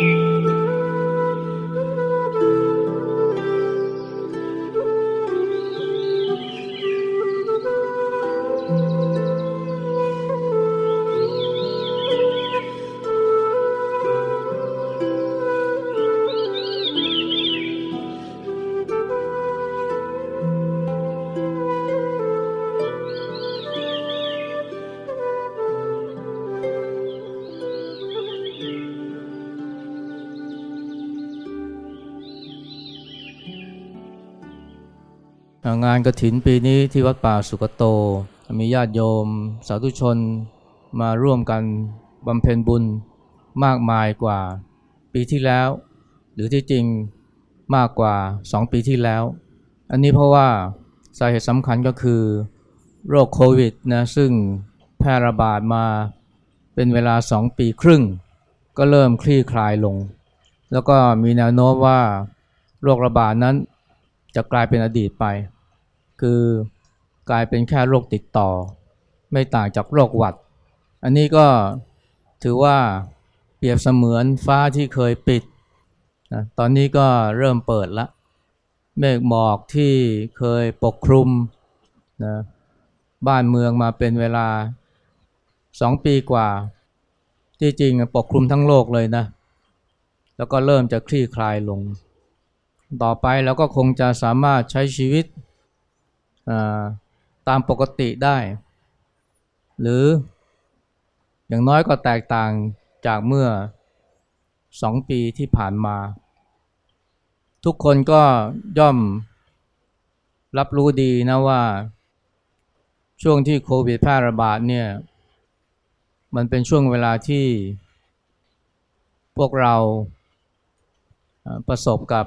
you. งานกระถินปีนี้ที่วัดป่าสุกโต มีญาติโยม สาธุชนมาร่วมกันบำเพ็ญบุญมากมายกว่าปีที่แล้ว หรือที่จริงมากกว่าสองปีที่แล้ว อันนี้เพราะว่าสาเหตุสำคัญก็คือ โรคโควิดนะซึ่งแพร่ระบาดมาเป็นเวลาสองปีครึ่ง ก็เริ่มคลี่คลายลง แล้วก็มีแนวโน้มว่าโรคระบาดนั้นจะกลายเป็นอดีตไป คือกลายเป็นแค่โรคติดต่อ ไม่ต่างจากโรคหวัด อันนี้ก็ถือว่าเปรียบเสมือนฟ้าที่เคยปิดนะตอนนี้ก็เริ่มเปิดละเมฆหมอกที่เคยปกคลุมนะบ้านเมืองมาเป็นเวลาสองปีกว่า ที่จริงปกคลุมทั้งโลกเลยนะ แล้วก็เริ่มจะคลี่คลายลง ต่อไปเราก็คงจะสามารถใช้ชีวิต ตามปกติได้ หรืออย่างน้อยก็แตกต่างจากเมื่อสองปีที่ผ่านมา ทุกคนก็ย่อมรับรู้ดีนะว่าช่วงที่โควิดแพร่ระบาดเนี่ย มันเป็นช่วงเวลาที่พวกเราประสบกับ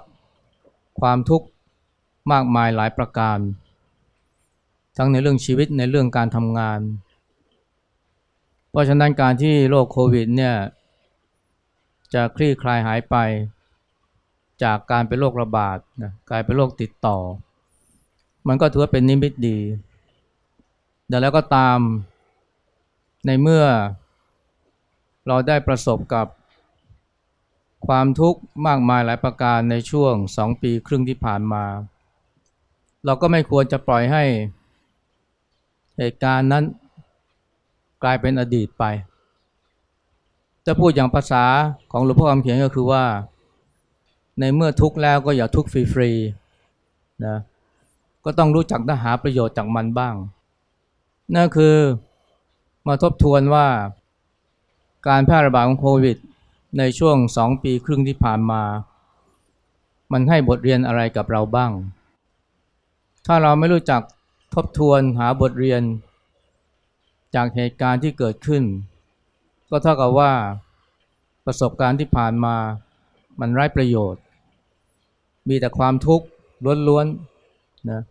ความทุกข์มากมายหลายประการ ทั้งในเรื่องชีวิตในเรื่องการทำงาน เพราะฉะนั้นการที่โรคโควิดเนี่ยจะคลี่คลายหายไป จากการเป็นโรคระบาดนะกลายเป็นโรคติดต่อ มันก็ถือว่าเป็นนิมิตดี แต่แล้วก็ตามในเมื่อเราได้ประสบกับความทุกข์มากมายหลายประการในช่วงสองปีครึ่งที่ผ่านมา เราก็ไม่ควรจะปล่อยให้ เหตุการณ์นั้นกลายเป็นอดีตไป จะพูดอย่างภาษาของหลวงพ่อคำเขียนก็คือว่า ในเมื่อทุกข์แล้วก็อย่าทุกข์ฟรีๆนะก็ต้องรู้จักหาประโยชน์จากมันบ้าง นั่นคือมาทบทวนว่าการแพร่ระบาดของโควิด ในช่วงสองปีครึ่งที่ผ่านมา มันให้บทเรียนอะไรกับเราบ้าง ถ้าเราไม่รู้จัก ทบทวนหาบทเรียน จากเหตุการณ์ที่เกิดขึ้น ก็เท่ากับว่าประสบการณ์ที่ผ่านมามันไร้ประโยชน์ มีแต่ความทุกข์ล้วนๆนะ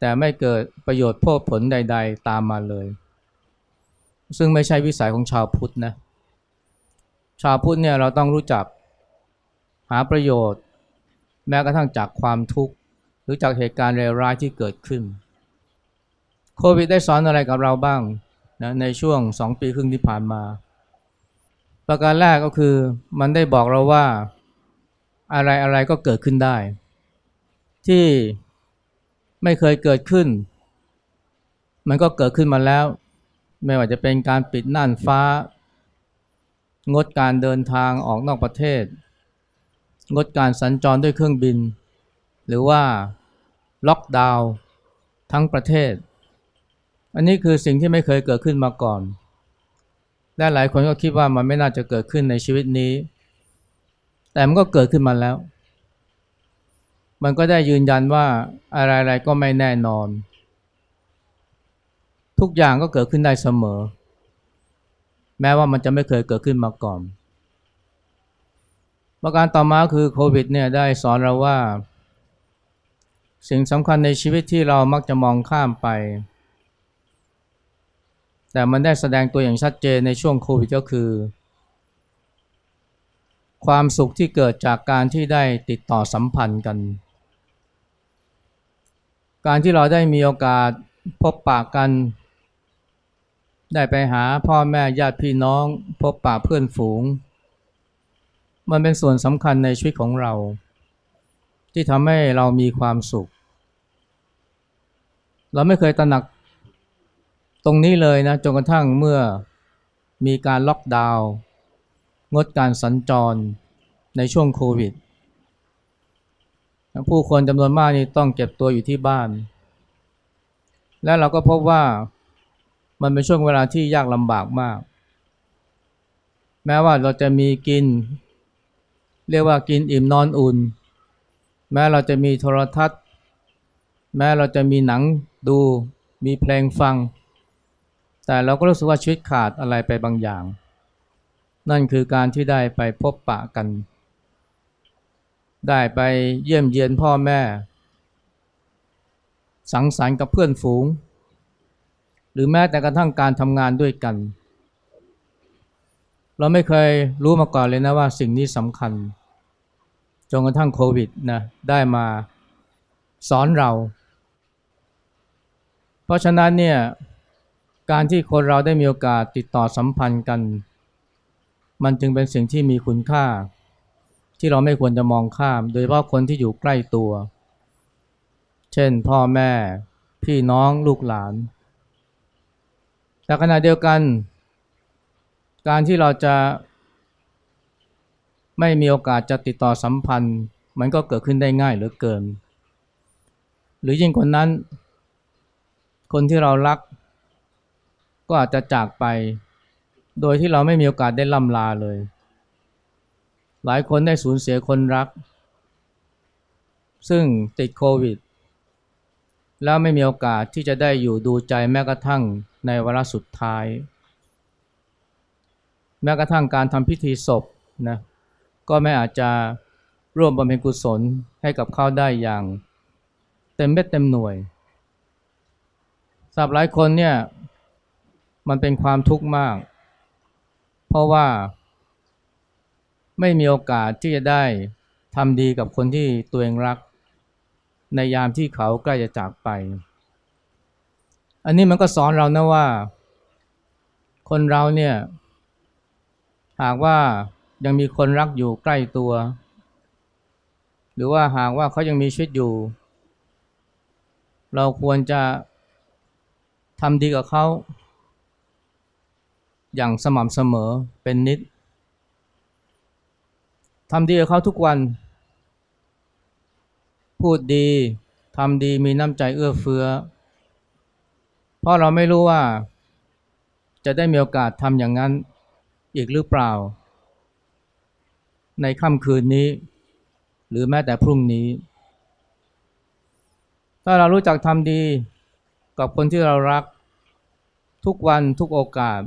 แต่ไม่เกิดประโยชน์พวกผลใด ๆ ตามมาเลย ซึ่งไม่ใช่วิสัยของชาวพุทธนะชาวพุทธเนี่ยเราต้องรู้จักหาประโยชน์ แม้กระทั่งจากความทุกข์ หรือจากเหตุการณ์เลวร้ายที่เกิดขึ้น โควิดได้สอนอะไรกับเราบ้างนะในช่วงสองปีครึ่งที่ผ่านมา ประการแรกก็คือมันได้บอกเราว่าอะไรอะไรก็เกิดขึ้นได้ ที่ไม่เคยเกิดขึ้น มันก็เกิดขึ้นมาแล้ว ไม่ว่าจะเป็นการปิดน่านฟ้า งดการเดินทางออกนอกประเทศ งดการสัญจรด้วยเครื่องบิน หรือว่าล็อกดาวน์ทั้งประเทศ อันนี้คือสิ่งที่ไม่เคยเกิดขึ้นมาก่อน และหลายคนก็คิดว่ามันไม่น่าจะเกิดขึ้นในชีวิตนี้ แต่มันก็เกิดขึ้นมาแล้ว มันก็ได้ยืนยันว่าอะไรๆก็ไม่แน่นอน ทุกอย่างก็เกิดขึ้นได้เสมอ แม้ว่ามันจะไม่เคยเกิดขึ้นมาก่อน ประการต่อมาคือโควิดเนี่ยได้สอนเราว่า สิ่งสำคัญในชีวิตที่เรามักจะมองข้ามไป แต่มันได้แสดงตัวอย่างชัดเจนในช่วงโควิดก็คือ ความสุขที่เกิดจากการที่ได้ติดต่อสัมพันธ์กัน การที่เราได้มีโอกาสพบปะกัน ได้ไปหาพ่อแม่ญาติพี่น้อง พบปะเพื่อนฝูง มันเป็นส่วนสำคัญในชีวิตของเรา ที่ทำให้เรามีความสุข เราไม่เคยตระหนัก ตรงนี้เลยนะจนกระทั่งเมื่อมีการล็อกดาวน์งดการสัญจรในช่วงโควิด ผู้คนจำนวนมากนี่ต้องเก็บตัวอยู่ที่บ้าน และเราก็พบว่ามันเป็นช่วงเวลาที่ยากลำบากมาก แม้ว่าเราจะมีกิน เรียกว่ากินอิ่มนอนอุ่น แม้เราจะมีโทรทัศน์ แม้เราจะมีหนังดู มีเพลงฟัง แต่เราก็รู้สึกว่าชีวิตขาดอะไรไปบางอย่าง นั่นคือการที่ได้ไปพบปะกัน ได้ไปเยี่ยมเยียนพ่อแม่ สังสรรค์กับเพื่อนฝูง หรือแม้แต่กระทั่งการทำงานด้วยกัน เราไม่เคยรู้มาก่อนเลยนะว่าสิ่งนี้สำคัญจนกระทั่งโควิดนะได้มาสอนเรา เพราะฉะนั้นเนี่ย การที่คนเราได้มีโอกาสติดต่อสัมพันธ์กัน มันจึงเป็นสิ่งที่มีคุณค่า ที่เราไม่ควรจะมองข้าม โดยเฉพาะคนที่อยู่ใกล้ตัว เช่น พ่อแม่ พี่น้องลูกหลาน แต่ขณะเดียวกัน การที่เราจะ ไม่มีโอกาสจะติดต่อสัมพันธ์ มันก็เกิดขึ้นได้ง่ายเหลือเกิน หรือยิ่งกว่านั้น คนที่เรารัก ก็อาจจะจากไป โดยที่เราไม่มีโอกาสได้ล่ำลาเลย หลายคนได้สูญเสียคนรัก ซึ่งติดโควิด แล้วไม่มีโอกาสที่จะได้อยู่ดูใจแม้กระทั่งในวาระสุดท้าย แม้กระทั่งการทำพิธีศพนะก็ไม่อาจจะร่วมบำเพ็ญกุศลให้กับเขาได้อย่าง เต็มเม็ดเต็มหน่วยสำหรับหลายคนเนี่ย มันเป็นความทุกข์มาก เพราะว่า ไม่มีโอกาสที่จะได้ทำดีกับคนที่ตัวเองรัก ในยามที่เขาใกล้จะจากไป อันนี้มันก็สอนเรานะว่า คนเราเนี่ย หากว่ายังมีคนรักอยู่ใกล้ตัว หรือว่าหากว่าเขายังมีชีวิตอยู่ เราควรจะทำดีกับเขา อย่างสม่ำเสมอเป็นนิดทำดีกับเขาทุกวัน พูดดีทำดีมีน้ำใจเอื้อเฟื้อ เพราะเราไม่รู้ว่า จะได้มีโอกาสทำอย่างนั้นอีกหรือเปล่า ในค่ำคืนนี้ หรือแม้แต่พรุ่งนี้ ถ้าเรารู้จักทำดีกับคนที่เรารักทุกวันทุกโอกาส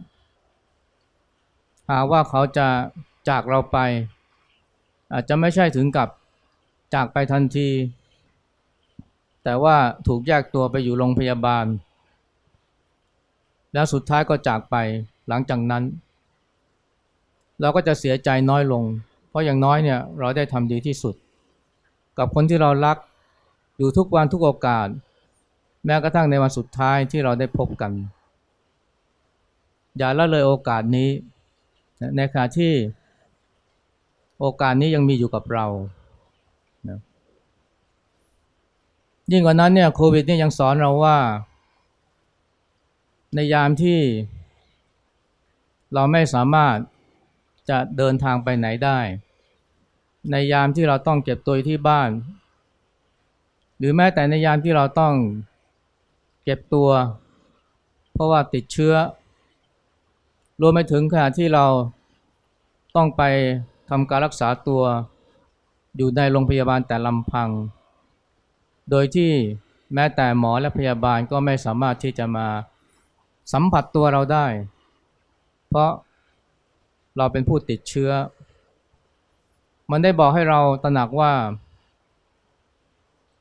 หาว่าเขาจะจากเราไป อาจจะไม่ใช่ถึงกับจากไปทันที แต่ว่าถูกแยกตัวไปอยู่โรงพยาบาล แล้วสุดท้ายก็จากไปหลังจากนั้น เราก็จะเสียใจน้อยลง เพราะอย่างน้อยเนี่ยเราได้ทำดีที่สุด กับคนที่เรารักอยู่ทุกวันทุกโอกาส แม้กระทั่งในวันสุดท้ายที่เราได้พบกัน อย่าละเลยโอกาสนี้ ในขณะที่โอกาสนี้ยังมีอยู่กับเรานะยิ่งกว่านั้นเนี่ยโควิดนี่ยังสอนเราว่า ในยามที่เราไม่สามารถจะเดินทางไปไหนได้ ในยามที่เราต้องเก็บตัวที่บ้าน หรือแม้แต่ในยามที่เราต้องเก็บตัว เพราะว่าติดเชื้อ รวมไปถึงขณะที่เราต้องไปทำการรักษาตัวอยู่ในโรงพยาบาลแต่ลำพัง โดยที่แม้แต่หมอและพยาบาลก็ไม่สามารถที่จะมาสัมผัสตัวเราได้ เพราะเราเป็นผู้ติดเชื้อ มันได้บอกให้เราตระหนักว่า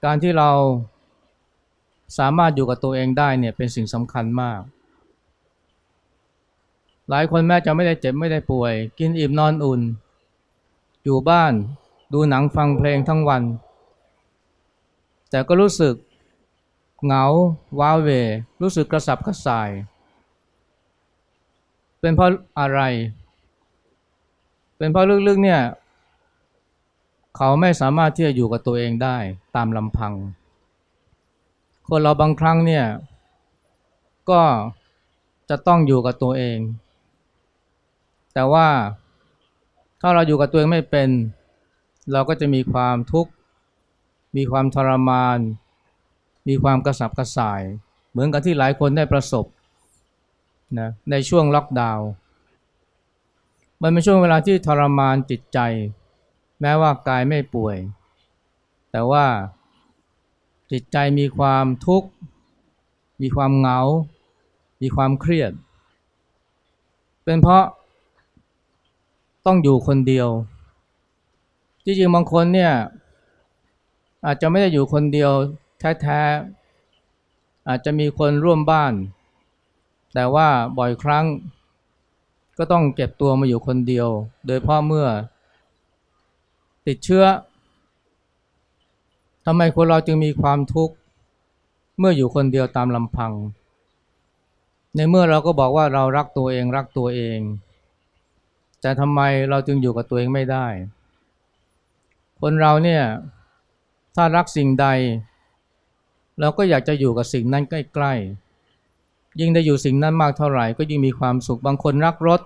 การที่เราสามารถอยู่กับตัวเองได้เนี่ยเป็นสิ่งสำคัญมาก หลายคนแม้จะไม่ได้เจ็บไม่ได้ป่วย กินอิ่มนอนอุ่น อยู่บ้าน ดูหนังฟังเพลงทั้งวัน แต่ก็รู้สึกเหงาว้าเว รู้สึกกระสับกระส่าย เป็นเพราะอะไร เป็นเพราะลึกๆเนี่ยเขาไม่สามารถที่จะอยู่กับตัวเองได้ตามลำพัง คนเราบางครั้งเนี่ยก็จะต้องอยู่กับตัวเอง แต่ว่าถ้าเราอยู่กับตัวเองไม่เป็น เราก็จะมีความทุกข์ มีความทรมาน มีความกระสับกระส่าย เหมือนกับที่หลายคนได้ประสบนะในช่วงล็อกดาวน์มันเป็นช่วงเวลาที่ทรมานจิตใจ แม้ว่ากายไม่ป่วย แต่ว่าจิตใจมีความทุกข์ มีความเหงา มีความเครียด เป็นเพราะ ต้องอยู่คนเดียว จริงๆบางคนเนี่ยอาจจะไม่ได้อยู่คนเดียวแท้ๆอาจจะมีคนร่วมบ้าน แต่ว่าบ่อยครั้งก็ต้องเก็บตัวมาอยู่คนเดียว โดยเพราะเมื่อ ติดเชื้อทำไมคนเราจึงมีความทุกข์เมื่ออยู่คนเดียวตามลำพัง ในเมื่อเราก็บอกว่าเรารักตัวเองรักตัวเอง แต่ทำไมเราจึงอยู่กับตัวเองไม่ได้ คนเราเนี่ยถ้ารักสิ่งใด เราก็อยากจะอยู่กับสิ่งนั้นใกล้ๆ ยิ่งได้อยู่สิ่งนั้นมากเท่าไหร่ ก็ยิ่งมีความสุข บางคนรักรถ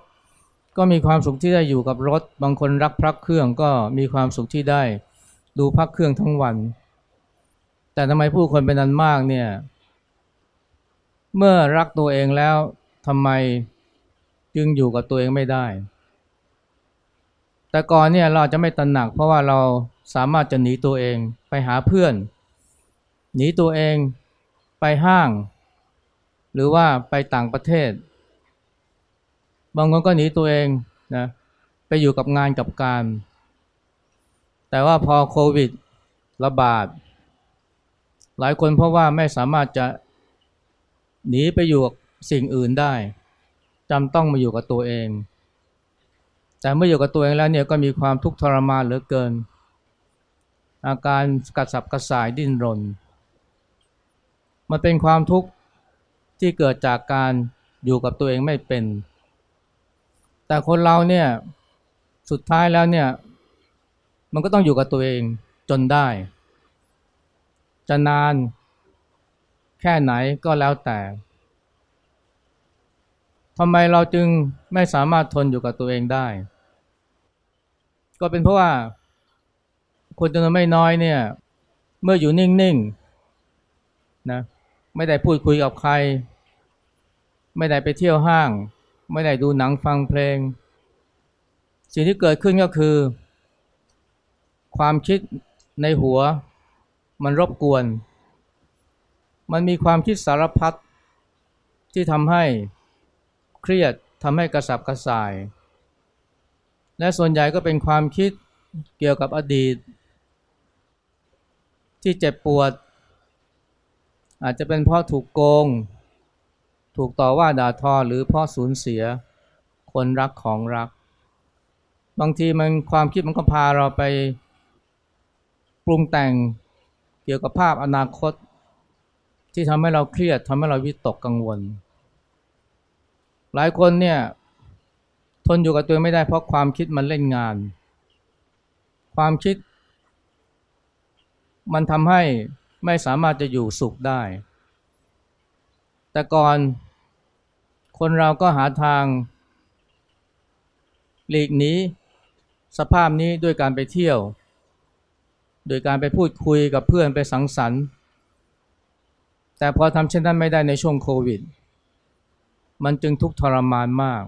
ก็มีความสุขที่ได้อยู่กับรถ บางคนรักพระเครื่องก็มีความสุขที่ได้ ดูพระเครื่องทั้งวัน แต่ทำไมผู้คนเป็นนั้นมากเนี่ย เมื่อรักตัวเองแล้วทำไมจึงอยู่กับตัวเองไม่ได้ แต่ก่อนเนี่ยเราจะไม่ตระหนัก เพราะว่าเราสามารถจะหนีตัวเองไปหาเพื่อน หนีตัวเองไปห้าง หรือว่าไปต่างประเทศ บางคนก็หนีตัวเองนะไปอยู่กับงานกับการ แต่ว่าพอโควิดระบาด หลายคนเพราะว่าไม่สามารถจะหนีไปอยู่กับสิ่งอื่นได้จำต้องมาอยู่กับตัวเอง แต่เมื่ออยู่กับตัวเองแล้วเนี่ยก็มีความทุกข์ทรมานเหลือเกิน อาการกระสับกระส่ายดิ้นรน มันเป็นความทุกข์ที่เกิดจากการอยู่กับตัวเองไม่เป็น แต่คนเราเนี่ยสุดท้ายแล้วเนี่ยมันก็ต้องอยู่กับตัวเองจนได้ จะนานแค่ไหนก็แล้วแต่ทำไมเราจึงไม่สามารถทนอยู่กับตัวเองได้ ก็เป็นเพราะว่า คนจำนวนไม่น้อยเนี่ย เมื่ออยู่นิ่งๆนะไม่ได้พูดคุยกับใคร ไม่ได้ไปเที่ยวห้าง ไม่ได้ดูหนังฟังเพลง สิ่งที่เกิดขึ้นก็คือ ความคิดในหัว มันรบกวน มันมีความคิดสารพัดที่ทำให้เครียดทำให้กระสับกระส่าย และส่วนใหญ่ก็เป็นความคิดเกี่ยวกับอดีต ที่เจ็บปวด อาจจะเป็นเพราะถูกโกง ถูกต่อว่าด่าทอหรือเพราะสูญเสีย คนรักของรัก บางทีมันความคิดมันก็พาเราไปปรุงแต่งเกี่ยวกับภาพอนาคต ที่ทำให้เราเครียดทำให้เราวิตกกังวล หลายคนเนี่ย ทนอยู่กับตัวไม่ได้เพราะความคิดมันเล่นงาน ความคิด มันทำให้ไม่สามารถจะอยู่สุขได้ แต่ก่อนคนเราก็หาทาง หลีกหนีสภาพนี้ด้วยการไปเที่ยว โดยการไปพูดคุยกับเพื่อนไปสังสรรค์ แต่พอทำเช่นนั้นไม่ได้ในช่วงโควิด มันจึงทุกข์ทรมานมาก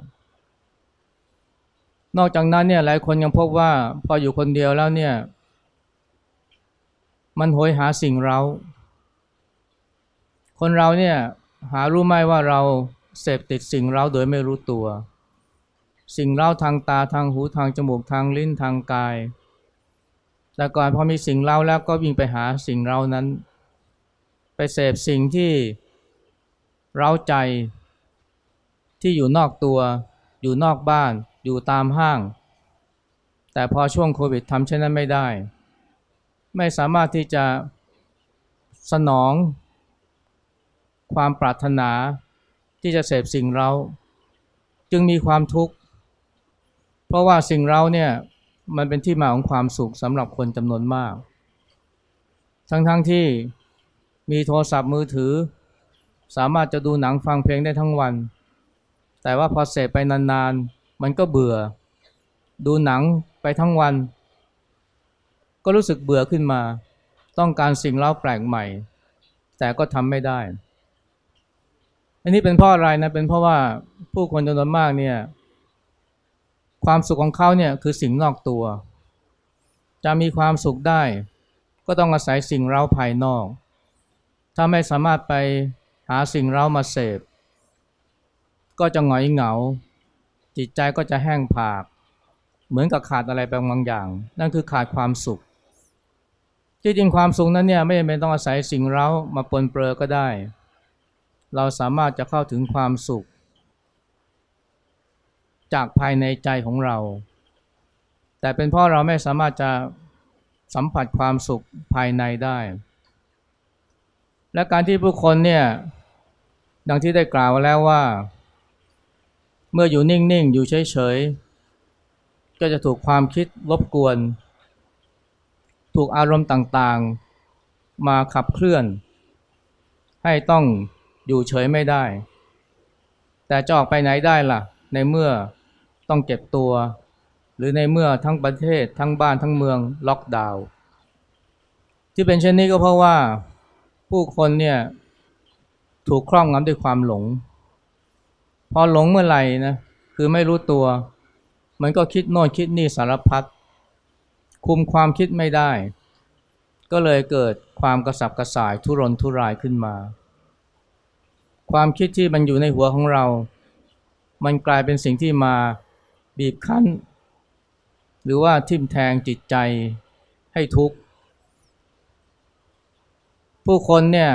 นอกจากนั้นเนี่ยหลายคนยังพบว่าพออยู่คนเดียวแล้วเนี่ย มันโหยหาสิ่งเรา คนเราเนี่ยหารู้ไหมว่าเราเสพติดสิ่งเราโดยไม่รู้ตัว สิ่งเราทางตาทางหูทางจมูกทางลิ้นทางกาย แต่ก่อนพอมีสิ่งเราแล้วก็วิ่งไปหาสิ่งเรานั้น ไปเสพสิ่งที่เราใจที่อยู่นอกตัว อยู่นอกบ้าน อยู่ตามห้าง แต่พอช่วงโควิดทำเช่นนั้นไม่ได้ ไม่สามารถที่จะสนอง ความปรารถนาที่จะเสพสิ่งเรา จึงมีความทุกข์ เพราะว่าสิ่งเราเนี่ยมันเป็นที่มาของความสุขสำหรับคนจำนวนมาก ทั้งๆทที่มีโทรศัพท์มือถือ สามารถจะดูหนังฟังเพลงได้ทั้งวัน แต่ว่าพอเสพไปนานๆ มันก็เบื่อ ดูหนังไปทั้งวัน ก็รู้สึกเบื่อขึ้นมา ต้องการสิ่งเล่าแปลกใหม่ แต่ก็ทำไม่ได้ อันนี้เป็นเพราะอะไรนะ เป็นเพราะว่าผู้คนจำนวนมากเนี่ยความสุขของเขาเนี่ยคือสิ่งนอกตัว จะมีความสุขได้ ก็ต้องอาศัยสิ่งเร้าภายนอก ถ้าไม่สามารถไปหาสิ่งเร้ามาเสพ ก็จะหงอยเหงา จิตใจก็จะแห้งผาก เหมือนกับขาดอะไรไปบางอย่าง นั่นคือขาดความสุขที่จริงความสุขนั้นเนี่ยไม่จำเป็นต้องอาศัยสิ่งเร้ามาปนเปื้อก็ได้ เราสามารถจะเข้าถึงความสุข จากภายในใจของเรา แต่เป็นเพราะเราไม่สามารถจะสัมผัสความสุขภายในได้ และการที่ผู้คนเนี่ยดังที่ได้กล่าวแล้วว่า เมื่ออยู่นิ่ง ๆ อยู่เฉย ๆ ก็จะถูกความคิดรบกวน ถูกอารมณ์ต่างๆ มาขับเคลื่อน ให้ต้องอยู่เฉยไม่ได้ แต่จะออกไปไหนได้ล่ะ ในเมื่อต้องเก็บตัว หรือในเมื่อทั้งประเทศทั้งบ้านทั้งเมืองล็อกดาวน์ที่เป็นเช่นนี้ก็เพราะว่าผู้คนเนี่ยถูกครอบงำด้วยความหลง พอหลงเมื่อไหร่นะคือไม่รู้ตัว มันก็คิดโน่นคิดนี่สารพัดคุมความคิดไม่ได้ ก็เลยเกิดความกระสับกระส่ายทุรนทุรายขึ้นมา ความคิดที่มันอยู่ในหัวของเรา มันกลายเป็นสิ่งที่มาบีบคั้น หรือว่าทิ่มแทงจิตใจให้ทุกข์ ผู้คนเนี่ย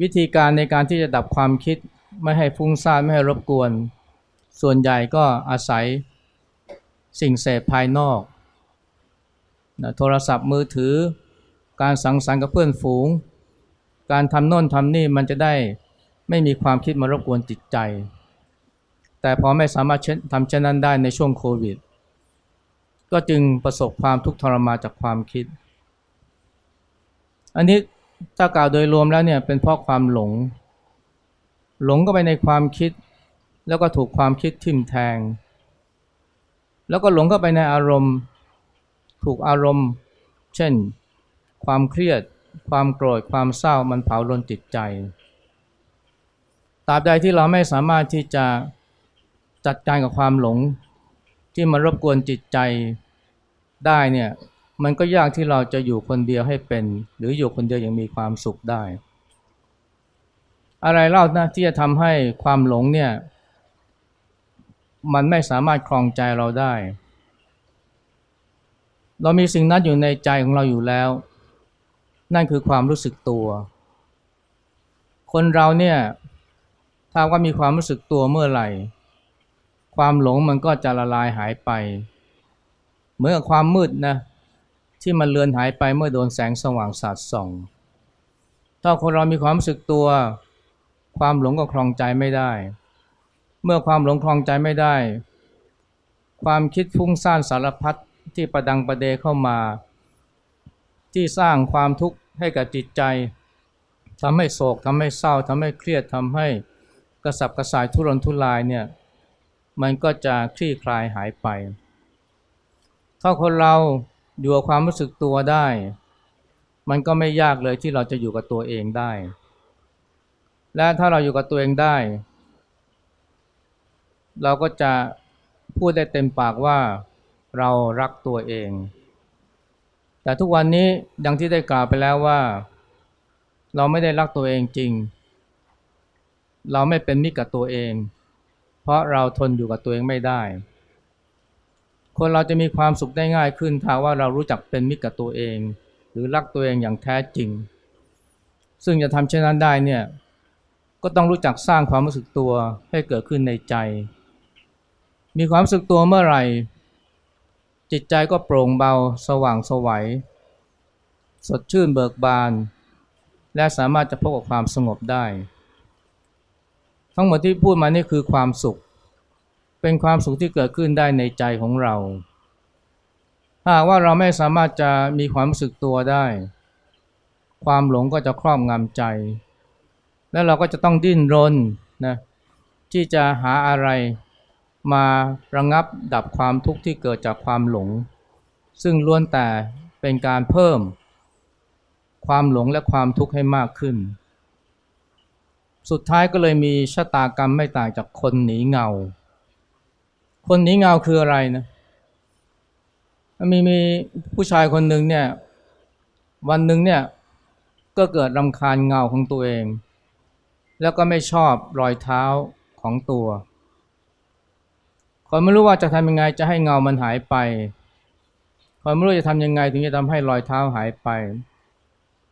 วิธีการในการที่จะดับความคิด ไม่ให้ฟุ้งซ่านไม่ให้รบกวน ส่วนใหญ่ก็อาศัยสิ่งเสพภายนอกนะโทรศัพท์มือถือ การสังสรรค์กับเพื่อนฝูง การทำโน่นทำนี่มันจะได้ไม่มีความคิดมารบกวนจิตใจ แต่พอไม่สามารถทำเช่นนั้นได้ในช่วงโควิด ก็จึงประสบความทุกข์ทรมานจากความคิด อันนี้ถ้ากล่าวโดยรวมแล้วเนี่ยเป็นเพราะความหลง หลงก็ไปในความคิด แล้วก็ถูกความคิดทิ่มแทง แล้วก็หลงเข้าไปในอารมณ์ ถูกอารมณ์ เช่น ความเครียด ความโกรธ ความเศร้ามันเผาลนจิตใจตราบใดที่เราไม่สามารถที่จะจัดการกับความหลง ที่มารบกวนจิตใจได้เนี่ยมันก็ยากที่เราจะอยู่คนเดียวให้เป็น หรืออยู่คนเดียวอย่างมีความสุขได้ อะไรเล่านะที่จะทำให้ความหลงเนี่ย มันไม่สามารถครองใจเราได้ เรามีสิ่งนั้นอยู่ในใจของเราอยู่แล้ว นั่นคือความรู้สึกตัว คนเราเนี่ยถ้าว่ามีความรู้สึกตัวเมื่อไหร่ ความหลงมันก็จะละลายหายไป เหมือนกับความมืดนะที่มันเลือนหายไปเมื่อโดนแสงสว่างสาดส่อง ถ้าคนเรามีความรู้สึกตัว ความหลงก็คลองใจไม่ได้ เมื่อความหลงคลองใจไม่ได้ ความคิดฟุ้งซ่านสารพัดที่ประดังประเดเข้ามา ที่สร้างความทุกข์ให้กับจิตใจทำให้โศกทำให้เศร้าทำให้เครียดทำให้กระสับกระส่ายทุรนทุรายเนี่ยมันก็จะคลี่คลายหายไป ถ้าคนเราอยู่กับความรู้สึกตัวได้ มันก็ไม่ยากเลยที่เราจะอยู่กับตัวเองได้ และถ้าเราอยู่กับตัวเองได้ เราก็จะพูดได้เต็มปากว่าเรารักตัวเอง แต่ทุกวันนี้ดังที่ได้กล่าวไปแล้วว่า เราไม่ได้รักตัวเองจริง เราไม่เป็นมิตรกับตัวเอง เพราะเราทนอยู่กับตัวเองไม่ได้ คนเราจะมีความสุขได้ง่ายขึ้นถ้าว่าเรารู้จักเป็นมิตรกับตัวเอง หรือรักตัวเองอย่างแท้จริง ซึ่งจะทำเช่นนั้นได้เนี่ย ก็ต้องรู้จักสร้างความรู้สึกตัวให้เกิดขึ้นในใจ มีความรู้สึกตัวเมื่อไหร่ จิตใจก็โปร่งเบาสว่างสวัย สดชื่นเบิกบาน และสามารถจะพบกับความสงบได้ ทั้งหมดที่พูดมานี่คือความสุข เป็นความสุขที่เกิดขึ้นได้ในใจของเรา ถ้าหากว่าเราไม่สามารถจะมีความรู้สึกตัวได้ ความหลงก็จะครอบงำใจ แล้วเราก็จะต้องดิ้นรนนะที่จะหาอะไรมาระงับดับความทุกข์ที่เกิดจากความหลง ซึ่งล้วนแต่เป็นการเพิ่ม ความหลงและความทุกข์ให้มากขึ้น สุดท้ายก็เลยมีชะตากรรมไม่ต่างจากคนหนีเงา คนหนีเงาคืออะไรนะมีมีผู้ชายคนหนึ่งเนี่ยวันหนึ่งเนี่ยก็เกิดรำคาญเงาของตัวเอง แล้วก็ไม่ชอบรอยเท้าของตัวเขาไม่รู้ว่าจะทำยังไงจะให้เงามันหายไปเขาไม่รู้จะทำยังไงถึงจะทำให้รอยเท้าหายไป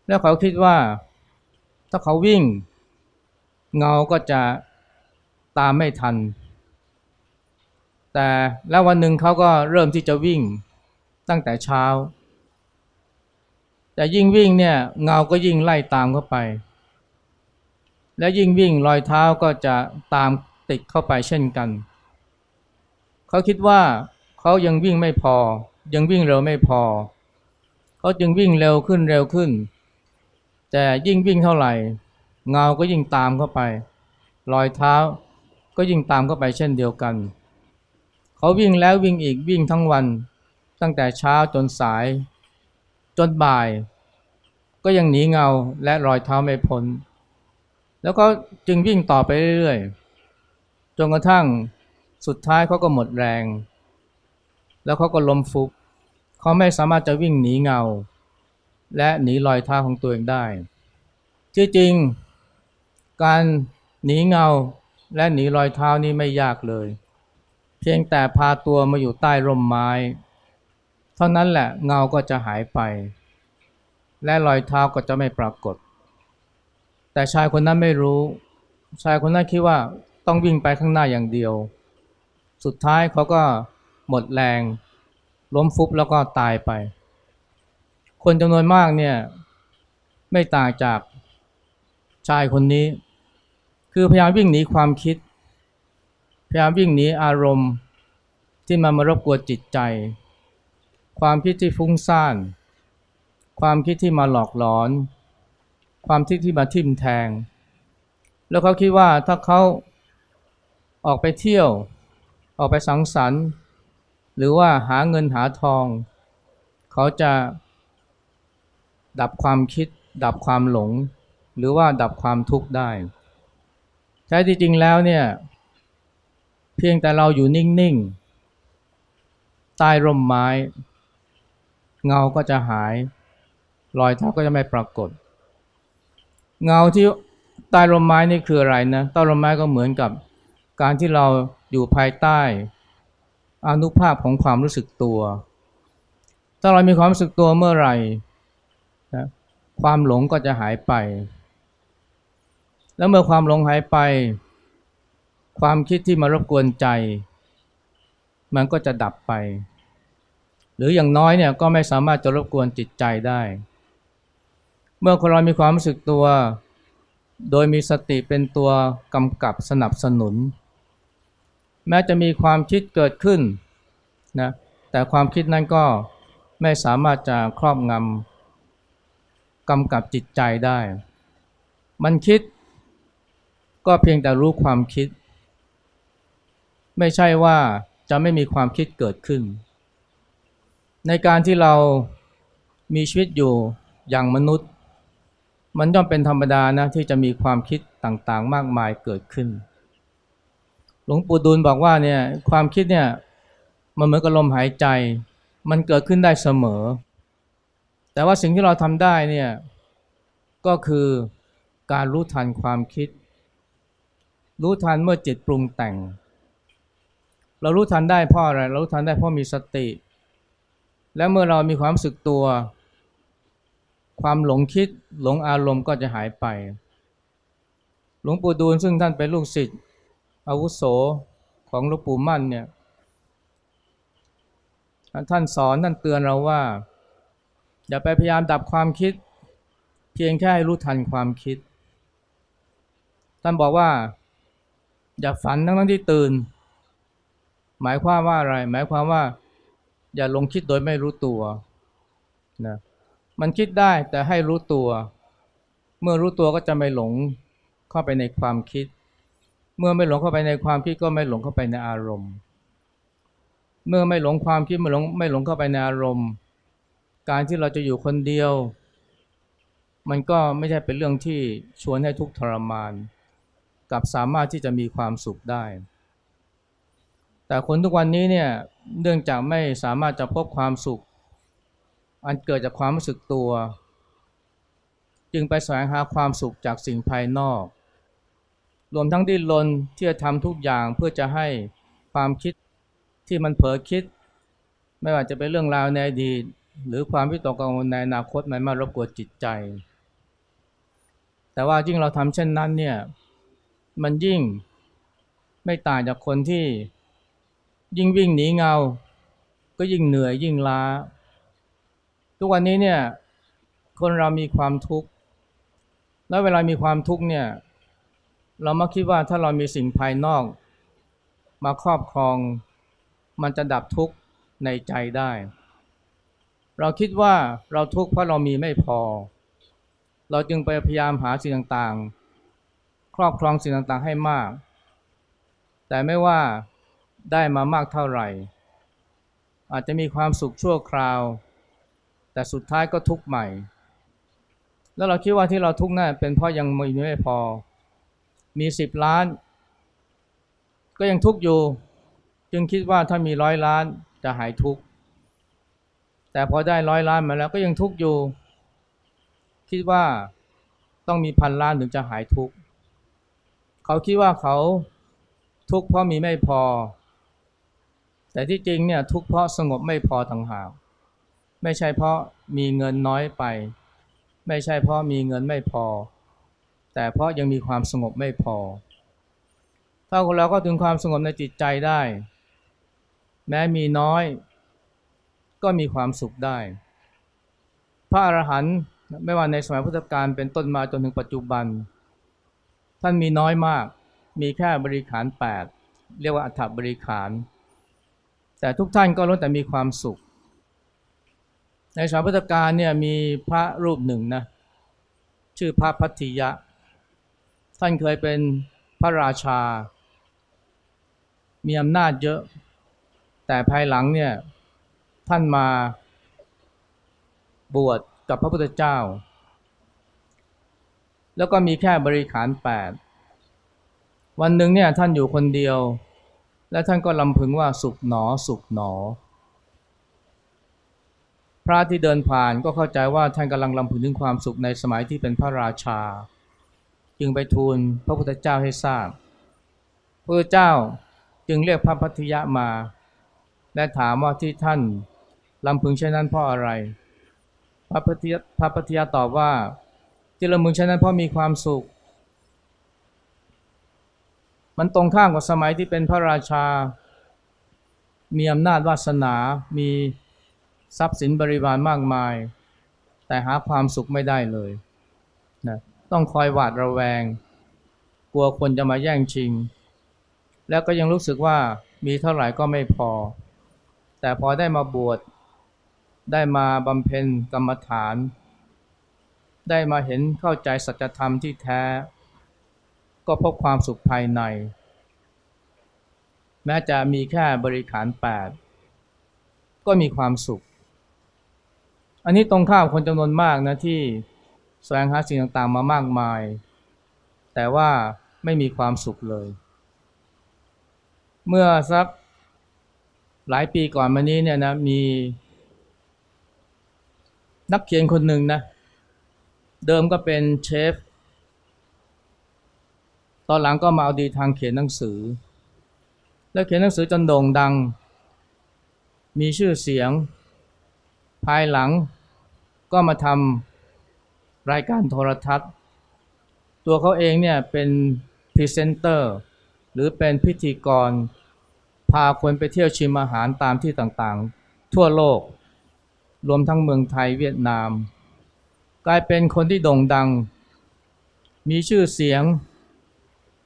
แล้วเขาคิดว่า ถ้าเขาวิ่ง เงาก็จะตามไม่ทัน แต่แล้ววันหนึ่งเขาก็เริ่มที่จะวิ่งตั้งแต่เช้า แต่ยิ่งวิ่งเนี่ยเงาก็ยิ่งไล่ตามเข้าไป และยิ่งวิ่งรอยเท้าก็จะตามติดเข้าไปเช่นกัน เขาคิดว่าเขายังวิ่งไม่พอ ยังวิ่งเร็วไม่พอ เขาจึงวิ่งเร็วขึ้นเร็วขึ้น แต่ยิ่งวิ่งเท่าไหร่ เงาก็ยิ่งตามเข้าไป รอยเท้าก็ยิ่งตามเข้าไปเช่นเดียวกัน เขาวิ่งแล้ววิ่งอีกวิ่งทั้งวัน ตั้งแต่เช้าจนสาย จนบ่าย ก็ยังหนีเงาและรอยเท้าไม่พ้น แล้วก็จึงวิ่งต่อไปเรื่อยๆ จนกระทั่งสุดท้ายเขาก็หมดแรง แล้วเขาก็ล้มฟุบเขาไม่สามารถจะวิ่งหนีเงา และหนีรอยเท้าของตัวเองได้ ที่จริง การหนีเงาและหนีรอยเท้านี้ไม่ยากเลย เพียงแต่พาตัวมาอยู่ใต้ร่มไม้ เท่านั้นแหละเงาก็จะหายไป และรอยเท้าก็จะไม่ปรากฏ แต่ชายคนนั้นไม่รู้ ชายคนนั้นคิดว่าต้องวิ่งไปข้างหน้าอย่างเดียว สุดท้ายเขาก็หมดแรง ล้มฟุบแล้วก็ตายไป คนจำนวนมากเนี่ยไม่ต่างจากชายคนนี้ คือพยายามวิ่งหนีความคิด พยายามวิ่งหนีอารมณ์ที่มันมารบกวนจิตใจ ความคิดที่ฟุ้งซ่าน ความคิดที่มาหลอกหลอน ความคิดที่มาทิ่มแทง แล้วเขาคิดว่าถ้าเขาออกไปเที่ยว ออกไปสังสรรค์ หรือว่าหาเงินหาทอง เขาจะดับความคิด ดับความหลง หรือว่าดับความทุกข์ได้แท้ที่จริงแล้วเนี่ย เพียงแต่เราอยู่นิ่งๆใต้ร่มไม้ เงาก็จะหาย รอยเท้าก็จะไม่ปรากฏ เงาที่ใต้ร่มไม้นี่คืออะไรนะใต้ร่มไม้ก็เหมือนกับการที่เราอยู่ภายใต้อนุภาพของความรู้สึกตัว ถ้าเรามีความรู้สึกตัวเมื่อไหร่นะความหลงก็จะหายไป แล้วเมื่อความหลงหายไป ความคิดที่มารบกวนใจ มันก็จะดับไป หรืออย่างน้อยเนี่ยก็ไม่สามารถจะรบกวนจิตใจได้ เมื่อคนเรามีความรู้สึกตัว โดยมีสติเป็นตัวกำกับสนับสนุน แม้จะมีความคิดเกิดขึ้นนะแต่ความคิดนั้นก็ไม่สามารถจะครอบงำกำกับจิตใจได้ มันคิดก็เพียงแต่รู้ความคิด ไม่ใช่ว่าจะไม่มีความคิดเกิดขึ้น ในการที่เรามีชีวิตอยู่อย่างมนุษย์ มันย่อมเป็นธรรมดานะที่จะมีความคิดต่างๆ มากมายเกิดขึ้น หลวงปู่ดูลบอกว่าเนี่ยความคิดเนี่ยมันเหมือนกับลมหายใจ มันเกิดขึ้นได้เสมอ แต่ว่าสิ่งที่เราทำได้เนี่ยก็คือการรู้ทันความคิด รู้ทันเมื่อจิตปรุงแต่ง เรารู้ทันได้เพราะอะไร เรารู้ทันได้เพราะมีสติ และเมื่อเรามีความสึกตัว ความหลงคิดหลงอารมณ์ก็จะหายไป หลวงปู่ดูลซึ่งท่านเป็นลูกศิษย์อาวุโสของหลวงปู่มั่นเนี่ยท่านสอนท่านเตือนเราว่า อย่าไปพยายามดับความคิด เพียงแค่ให้รู้ทันความคิด ท่านบอกว่า อย่าฝันทั้งทั้งที่ตื่น หมายความว่าอะไร หมายความว่า อย่าลงคิดโดยไม่รู้ตัวนะ มันคิดได้แต่ให้รู้ตัว เมื่อรู้ตัวก็จะไม่หลงเข้าไปในความคิด เมื่อไม่หลงเข้าไปในความคิดก็ไม่หลงเข้าไปในอารมณ์ เมื่อไม่หลงความคิดไม่หลงไม่หลงเข้าไปในอารมณ์ การที่เราจะอยู่คนเดียว มันก็ไม่ใช่เป็นเรื่องที่ชวนให้ทุกข์ทรมานกับสามารถที่จะมีความสุขได้ แต่คนทุกวันนี้เนี่ยเนื่องจากไม่สามารถจะพบความสุข อันเกิดจากความรู้สึกตัว จึงไปแสวงหาความสุขจากสิ่งภายนอก รวมทั้งดิ้นรนที่จะทำทุกอย่างเพื่อจะให้ความคิดที่มันเผลอคิด ไม่ว่าจะเป็นเรื่องราวในอดีตหรือความวิตกกังวลในอนาคตมันมารบกวนจิตใจ แต่ว่ายิ่งเราทำเช่นนั้นเนี่ยมันยิ่งไม่ต่างจากคนที่ยิ่งวิ่งหนีเงา ก็ยิ่งเหนื่อยยิ่งล้า ทุกวันนี้เนี่ยคนเรามีความทุกข์ แล้วเวลามีความทุกข์เนี่ย เรามักคิดว่าถ้าเรามีสิ่งภายนอก มาครอบครอง มันจะดับทุกข์ในใจได้ เราคิดว่าเราทุกข์เพราะเรามีไม่พอ เราจึงไปพยายามหาสิ่งต่างๆ ครอบครองสิ่งต่างๆให้มาก แต่ไม่ว่าได้มามากเท่าไหร่ อาจจะมีความสุขชั่วคราว แต่สุดท้ายก็ทุกข์ใหม่ แล้วเราคิดว่าที่เราทุกข์นั่นเป็นเพราะยังมีไม่พอ มีสิบล้าน ก็ยังทุกข์อยู่ จึงคิดว่าถ้ามีร้อยล้านจะหายทุกข์ แต่พอได้ร้อยล้านมาแล้วก็ยังทุกข์อยู่ คิดว่าต้องมีพันล้านถึงจะหายทุกข์ เขาคิดว่าเขาทุกข์เพราะมีไม่พอ แต่ที่จริงเนี่ยทุกข์เพราะสงบไม่พอต่างหาก ไม่ใช่เพราะมีเงินน้อยไป ไม่ใช่เพราะมีเงินไม่พอ แต่เพราะยังมีความสงบไม่พอ ถ้าคนเราก็ถึงความสงบในจิตใจได้ แม้มีน้อย ก็มีความสุขได้ พระอรหันต์ไม่ว่าในสมัยพุทธกาลเป็นต้นมาจนถึงปัจจุบัน ท่านมีน้อยมาก มีแค่บริขาร 8 เรียกว่าอัฐบริขาร แต่ทุกท่านก็ล้วนแต่มีความสุข ในสมัยพุทธกาลเนี่ยมีพระรูปหนึ่งนะชื่อพระพัทธิยะ ท่านเคยเป็นพระราชา มีอำนาจเยอะ แต่ภายหลังเนี่ยท่านมาบวชกับพระพุทธเจ้า แล้วก็มีแค่บริขารแปดวันหนึ่งเนี่ยท่านอยู่คนเดียว และท่านก็ลำพึงว่าสุขหนอสุขหนอ พระที่เดินผ่านก็เข้าใจว่าท่านกำลังลำพึงถึงความสุขในสมัยที่เป็นพระราชา จึงไปทูลพระพุทธเจ้าให้ทราบพระพุทธเจ้าจึงเรียกพระพัทยะมา และถามว่าที่ท่านลำพึงเช่นนั้นเพราะอะไร พระพัทยะพระพัทยะตอบว่า ที่ลำพึงเช่นนั้นเพราะมีความสุข มันตรงข้ามกับสมัยที่เป็นพระราชา มีอำนาจวาสนา มี ทรัพย์สินบริวารมากมาย แต่หาความสุขไม่ได้เลยนะต้องคอยหวาดระแวง กลัวคนจะมาแย่งชิง แล้วก็ยังรู้สึกว่ามีเท่าไหร่ก็ไม่พอ แต่พอได้มาบวชได้มาบำเพ็ญกรรมฐาน ได้มาเห็นเข้าใจสัจธรรมที่แท้ ก็พบความสุขภายใน แม้จะมีแค่บริขารแปดก็มีความสุข อันนี้ตรงข้ามคนจำนวนมากนะที่แสวงหาสิ่งต่างๆมามากมาย แต่ว่าไม่มีความสุขเลย เมื่อสักหลายปีก่อนมานี้เนี่ยนะมีนักเขียนคนหนึ่งนะ เดิมก็เป็นเชฟ ตอนหลังก็มาเอาดีทางเขียนหนังสือ แล้วเขียนหนังสือจนโด่งดัง มีชื่อเสียง ภายหลัง ก็มาทำรายการโทรทัศน์ ตัวเขาเองเนี่ยเป็นพรีเซนเตอร์หรือเป็นพิธีกร พาคนไปเที่ยวชิมอาหารตามที่ต่างๆ ทั่วโลก รวมทั้งเมืองไทยเวียดนาม กลายเป็นคนที่โด่งดัง มีชื่อเสียง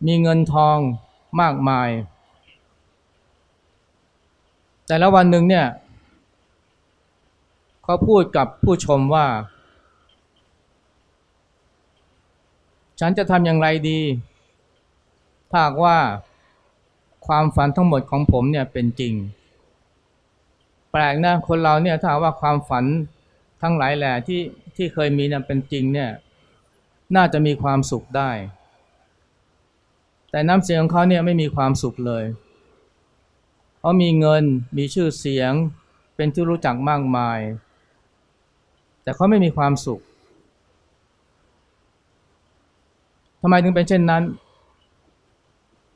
มีเงินทองมากมาย แต่ละวันหนึ่งเนี่ย เขาพูดกับผู้ชมว่า ฉันจะทำอย่างไรดีถ้าว่าความฝันทั้งหมดของผมเนี่ยเป็นจริง แปลกนะคนเราเนี่ยถ้าว่าความฝันทั้งหลายแหล่ที่ที่เคยมีเนี่ยเป็นจริงเนี่ยน่าจะมีความสุขได้ แต่น้ำเสียงของเขาเนี่ยไม่มีความสุขเลยเขามีเงินมีชื่อเสียงเป็นที่รู้จักมากมาย แต่เขาไม่มีความสุขทำไมถึงเป็นเช่นนั้น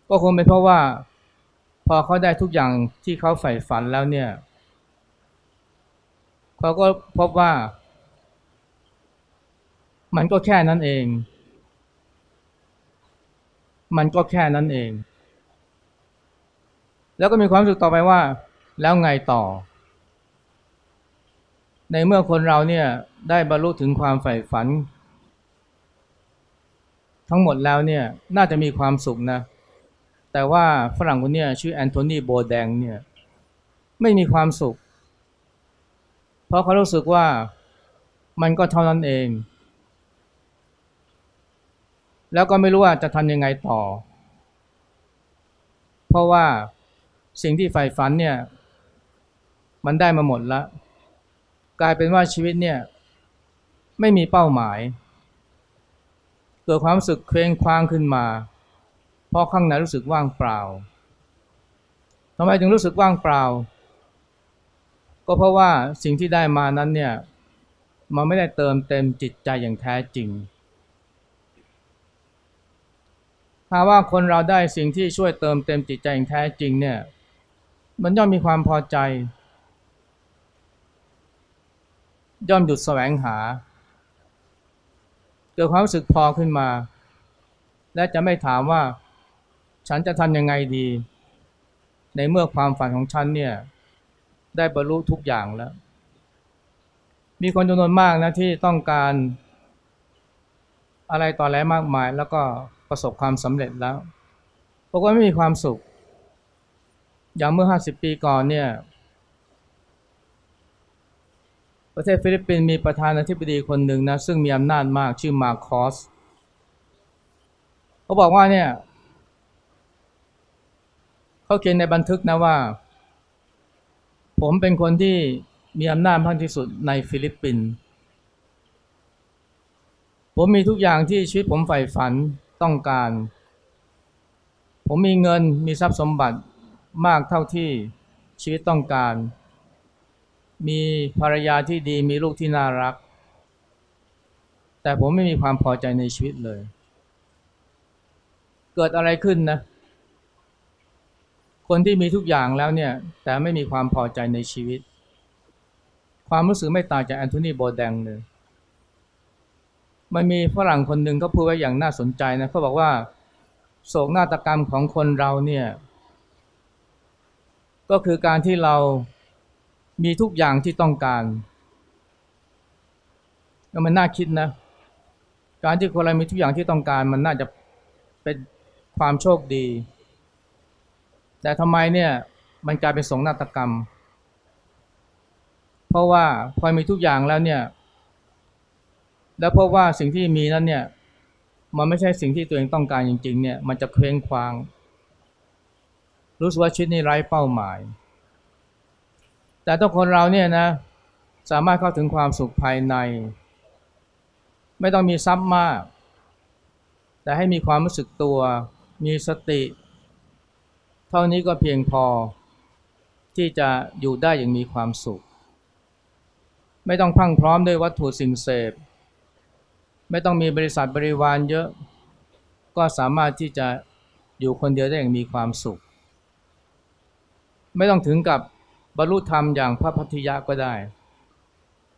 ก็คงเป็นเพราะว่า พอเขาได้ทุกอย่างที่เขาใฝ่ฝันแล้วเนี่ยเขาก็พบว่า มันก็แค่นั้นเอง มันก็แค่นั้นเอง แล้วก็มีความรู้สึกต่อไปว่า แล้วไงต่อ ในเมื่อคนเราเนี่ยได้บรรลุถึงความใฝ่ฝัน ทั้งหมดแล้วเนี่ยน่าจะมีความสุขนะ แต่ว่าฝรั่งคนนี้ชื่อแอนโทนีโบแดงเนี่ยไม่มีความสุข เพราะเขารู้สึกว่ามันก็เท่านั้นเอง แล้วก็ไม่รู้ว่าจะทำยังไงต่อ เพราะว่าสิ่งที่ใฝ่ฝันเนี่ยมันได้มาหมดแล้ว ลายเป็นว่าชีวิตเนี่ยไม่มีเป้าหมาย เกิดความรู้สึกเคว้งคว้างขึ้นมา เพราะข้างในรู้สึกว่างเปล่าทำไมถึงรู้สึกว่างเปล่า ก็เพราะว่าสิ่งที่ได้มานั้นเนี่ยมันไม่ได้เติมเต็มจิตใจอย่างแท้จริง ถ้าว่าคนเราได้สิ่งที่ช่วยเติมเต็มจิตใจอย่างแท้จริงเนี่ย มันย่อมมีความพอใจ ย่อมหยุดแสวงหา เกิดความรู้สึกพอขึ้นมา และจะไม่ถามว่า ฉันจะทำยังไงดี ในเมื่อความฝันของฉันเนี่ย ได้บรรลุทุกอย่างแล้ว มีคนจำนวนมากนะที่ต้องการ อะไรต่ออะไรมากมาย แล้วก็ประสบความสำเร็จแล้วเพราะว่าไม่มีความสุข อย่างเมื่อ 50 ปีก่อนเนี่ย ประเทศฟิลิปปินส์มีประธานาธิบดีคนหนึ่งนะซึ่งมีอำนาจมากชื่อมาคอสเขาบอกว่าเนี่ยเขาเขียนในบันทึกนะว่า ผมเป็นคนที่มีอำนาจมากที่สุดในฟิลิปปินส์ผมมีทุกอย่างที่ชีวิตผมใฝ่ฝันต้องการ ผมมีเงินมีทรัพย์สมบัติมากเท่าที่ชีวิตต้องการ มีภรรยาที่ดีมีลูกที่น่ารัก แต่ผมไม่มีความพอใจในชีวิตเลย เกิดอะไรขึ้นนะ คนที่มีทุกอย่างแล้วเนี่ย แต่ไม่มีความพอใจในชีวิต ความรู้สึกไม่ต่างจากแอนโทนีโบแดงเลยมันมีฝรั่งคนหนึ่งเขาพูดไว้อย่างน่าสนใจนะเขาบอกว่า โศกนาฏกรรมของคนเราเนี่ย ก็คือการที่เรา มีทุกอย่างที่ต้องการแล้วมันน่าคิดนะ การที่คนเรามีทุกอย่างที่ต้องการ มันน่าจะเป็นความโชคดี แต่ทำไมเนี่ยมันกลายเป็นสงนาฏกรรม เพราะว่าพอมีทุกอย่างแล้วเนี่ย แล้วพบว่าสิ่งที่มีนั้นเนี่ย มันไม่ใช่สิ่งที่ตัวเองต้องการจริง ๆ เนี่ย มันจะเคว้งคว้าง รู้สึกว่าชีวิตนี้ไร้เป้าหมาย แต่ทุกคนเราเนี่ยนะสามารถเข้าถึงความสุขภายใน ไม่ต้องมีทรัพย์มาก แต่ให้มีความรู้สึกตัว มีสติ เท่านี้ก็เพียงพอ ที่จะอยู่ได้อย่างมีความสุข ไม่ต้องพังพร้อมด้วยวัตถุสิ่งเสพ ไม่ต้องมีบริษัทบริวารเยอะ ก็สามารถที่จะอยู่คนเดียวได้อย่างมีความสุข ไม่ต้องถึงกับ บรรลุธรรมอย่างพระพัทยาก็ได้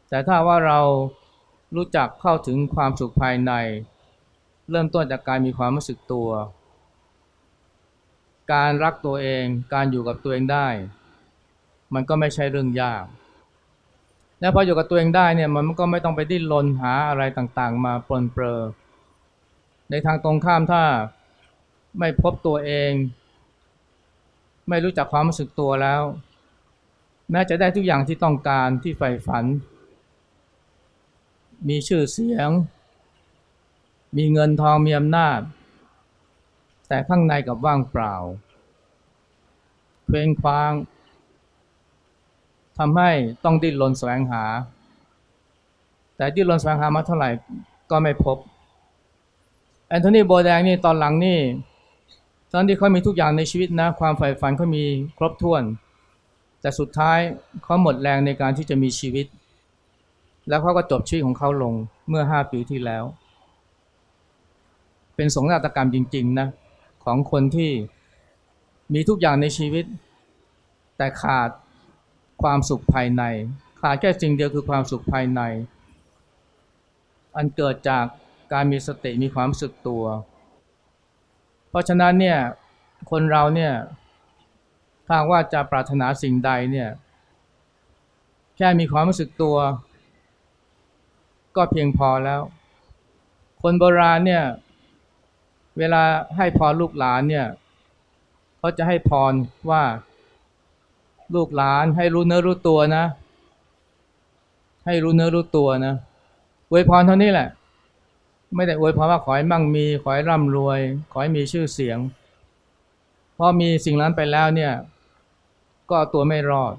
แต่ถ้าว่าเรารู้จักเข้าถึงความสุขภายใน เริ่มต้นจากการมีความรู้สึกตัว การรักตัวเองการอยู่กับตัวเองได้ มันก็ไม่ใช่เรื่องยาก และพออยู่กับตัวเองได้เนี่ยมันก็ไม่ต้องไปดิ้นรนหาอะไรต่างๆ มาปลนเปลือในทางตรงข้ามถ้าไม่พบตัวเอง ไม่รู้จักความรู้สึกตัวแล้ว แม้จะได้ทุกอย่างที่ต้องการที่ใฝ่ฝัน มีชื่อเสียง มีเงินทองมีอำนาจ แต่ข้างในกับว่างเปล่าเพลงคว้างทำให้ต้องดิ้นรนแสวงหา แต่ดิ้นรนแสวงหามาเท่าไหร่ก็ไม่พบ แอนโทนีโบแดงนี่ตอนหลังนี่ ตอนที่เขามีทุกอย่างในชีวิตนะ ความใฝ่ฝันเขามีครบถ้วน แต่สุดท้ายเขาหมดแรงในการที่จะมีชีวิต แล้วเขาก็จบชีวิตของเขาลงเมื่อห้าปีที่แล้ว เป็นสงครามกรรมจริงๆนะของคนที่มีทุกอย่างในชีวิต แต่ขาดความสุขภายใน ขาดแค่สิ่งเดียวคือความสุขภายใน อันเกิดจากการมีสติมีความสึกตัว เพราะฉะนั้นเนี่ยคนเราเนี่ย ถ้าว่าจะปรารถนาสิ่งใดเนี่ยแค่มีความรู้สึกตัว ก็เพียงพอแล้ว คนโบราณเนี่ย เวลาให้พรลูกหลานเนี่ยเขาจะให้พรว่าลูกหลานให้รู้เนื้อรู้ตัวนะ ให้รู้เนื้อรู้ตัวนะอวยพรเท่านี้แหละ ไม่ได้อวยพรว่าขอให้มั่งมี ขอให้ร่ำรวย ขอให้มีชื่อเสียงพอมีสิ่งนั้นไปแล้วเนี่ย ก็ตัวไม่รอด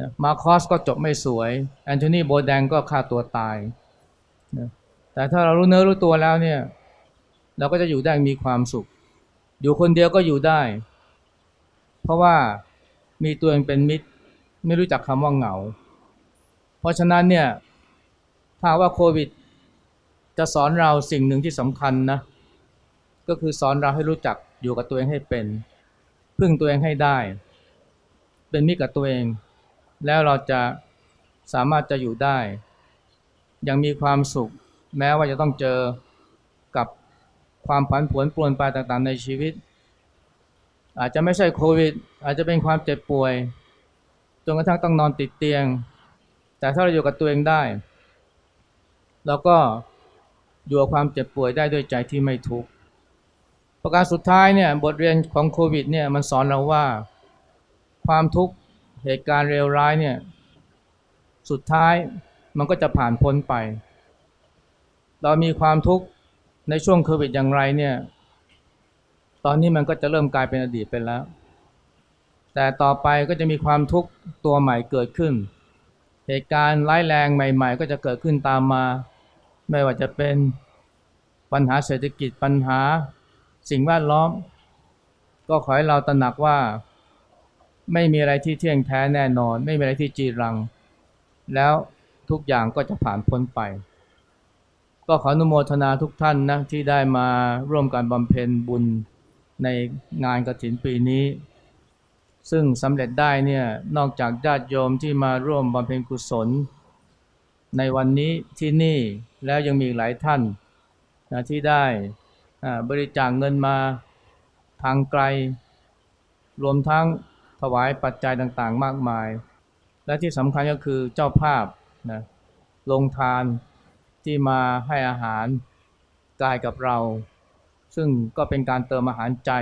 นะมาคอสก็จบไม่สวย แอนโทนีโบแดงก็ฆ่าตัวตายนะแต่ถ้าเรารู้เนื้อรู้ตัวแล้วเนี่ย เราก็จะอยู่ได้มีความสุข อยู่คนเดียวก็อยู่ได้ เพราะว่ามีตัวเองเป็นมิตร ไม่รู้จักคำว่าเหงา เพราะฉะนั้นเนี่ยถ้าว่าโควิด จะสอนเราสิ่งหนึ่งที่สำคัญนะ ก็คือสอนเราให้รู้จักอยู่กับตัวเองให้เป็น พึ่งตัวเองให้ได้ เป็นมิตรกับตัวเอง แล้วเราจะสามารถจะอยู่ได้ ยังมีความสุข แม้ว่าจะต้องเจอกับความผันผวนปรวนไปต่างๆ ในชีวิต อาจจะไม่ใช่โควิด อาจจะเป็นความเจ็บป่วยจนกระทั่งต้องนอนติดเตียง แต่ถ้าเราอยู่กับตัวเองได้เราก็อยู่กับความเจ็บป่วยได้ด้วยใจที่ไม่ทุกข์ประการสุดท้ายเนี่ยบทเรียนของโควิดเนี่ยมันสอนเราว่า ความทุกข์เหตุการณ์เลวร้ายเนี่ย สุดท้ายมันก็จะผ่านพ้นไป เรามีความทุกข์ในช่วงโควิดอย่างไรเนี่ย ตอนนี้มันก็จะเริ่มกลายเป็นอดีตไปแล้ว แต่ต่อไปก็จะมีความทุกข์ตัวใหม่เกิดขึ้น เหตุการณ์ร้ายแรงใหม่ ๆ ก็จะเกิดขึ้นตามมา ไม่ว่าจะเป็นปัญหาเศรษฐกิจปัญหาสิ่งแวดล้อม ก็ขอให้เราตระหนักว่า ไม่มีอะไรที่เที่ยงแท้แน่นอน ไม่มีอะไรที่จีรัง แล้วทุกอย่างก็จะผ่านพ้นไป ก็ขออนุโมทนาทุกท่านนะที่ได้มาร่วมกันบำเพ็ญบุญในงานกระถินปีนี้ ซึ่งสำเร็จได้เนี่ยนอกจากญาติโยมที่มาร่วมบำเพ็ญกุศล ในวันนี้ที่นี่แล้วยังมีหลายท่านนะที่ได้บริจาคเงินมาทางไกล รวมทั้ง ถวายปัจจัยต่างๆ มากมาย และที่สำคัญก็คือเจ้าภาพนะลงทานที่มาให้อาหารกายกับเรา ซึ่งก็เป็นการเติมอาหารใจ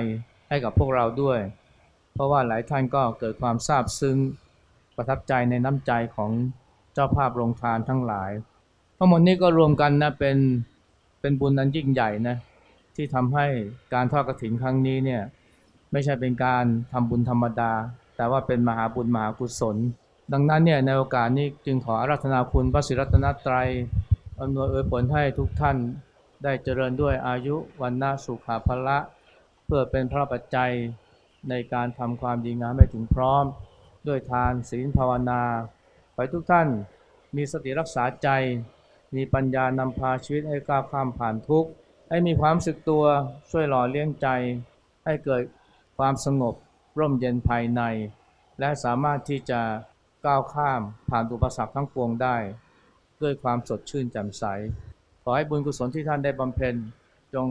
ให้กับพวกเราด้วย เพราะว่าหลายท่านก็เกิดความซาบซึ้งประทับใจในน้ำใจของเจ้าภาพลงทานทั้งหลาย ทั้งหมดนี้ก็รวมกันนะเป็นเป็นบุญนั้นยิ่งใหญ่นะที่ทำให้การทอดกระถินครั้งนี้เนี่ย ไม่ใช่เป็นการทำบุญธรรมดา แต่ว่าเป็นมหาบุญมหากุศล ดังนั้นเนี่ยในโอกาสนี้จึงขออาราธนาคุณพระศิรัตนตรัยอำนวยอวยผลให้ทุกท่านได้เจริญด้วยอายุวันนาสุขาภละ เพื่อเป็นพระปัจจัยในการทำความดีงามให้ถึงพร้อม ด้วยทานศีลภาวนา ขอให้ทุกท่านมีสติรักษาใจ มีปัญญานำพาชีวิตให้ก้าวข้ามผ่านทุกข์ ให้มีความสึกตัวช่วยหล่อเลี้ยงใจ ให้เกิด ความสงบร่มเย็นภายใน และสามารถที่จะก้าวข้ามผ่านอุปสรรคทั้งปวงได้ ด้วยความสดชื่นแจ่มใส ขอให้บุญกุศลที่ท่านได้บำเพ็ญ จง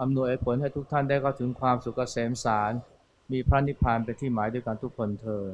อำนวยผลให้ทุกท่านได้เข้าถึงความสุขเกษมสาร มีพระนิพพานเป็นที่หมายด้วยกันทุกคนเทอ